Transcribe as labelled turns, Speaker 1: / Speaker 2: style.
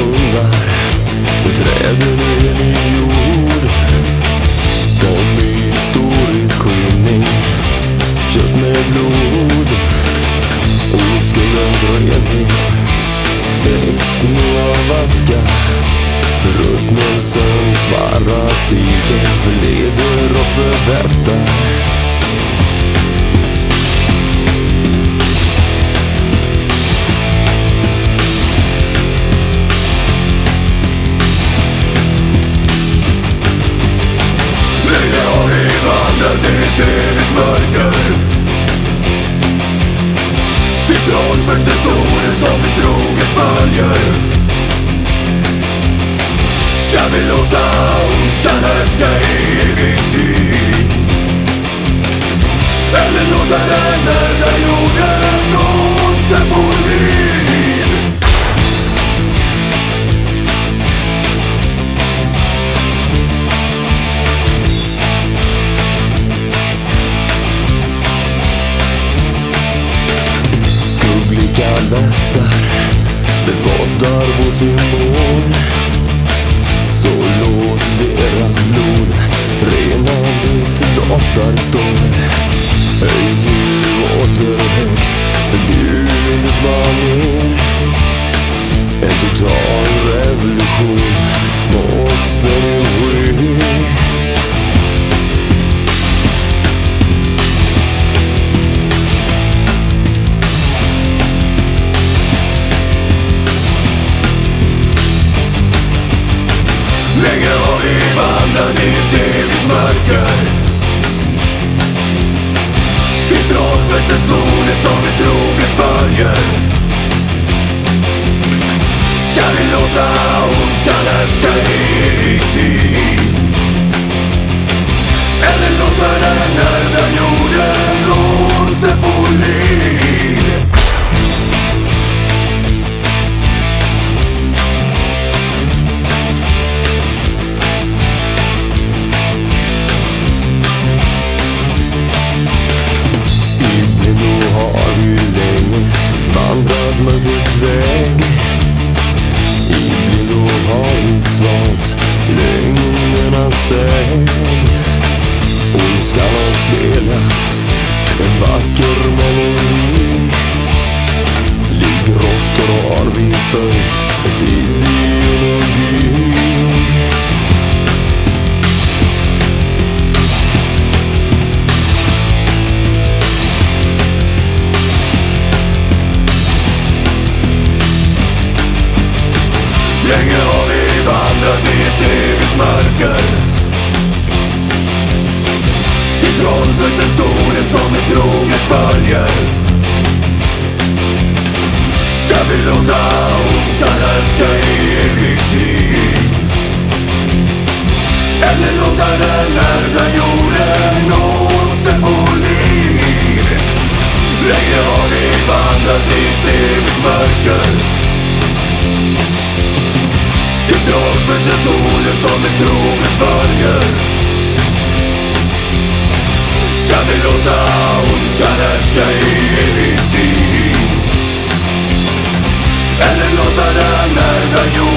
Speaker 1: bullar och
Speaker 2: träden är ny jord. Som i
Speaker 1: historisk skymning, kött med blod. Oskuldens renhet väcks nu
Speaker 2: av aska. Ruttnelsens parasiter förleder och förpestar. Till trollfäktestornet som vi troget följer Ska vi låta
Speaker 1: Skugglika västar bespottar vår symbol Så låt deras blod ondskan har vi följt dess ideologi
Speaker 2: Länge har vi vandrat i ett evigt mörker. Till trollflöjtens toner som vi troget följer. Ska vi låta ondskan härska i evig tid? Eller låta den ärvda jorden återfå liv? Länge har vi vandrat i ett evigt mörker till trollfäktens solen som vi troget följer Ska vi låta ondskan tid? Eller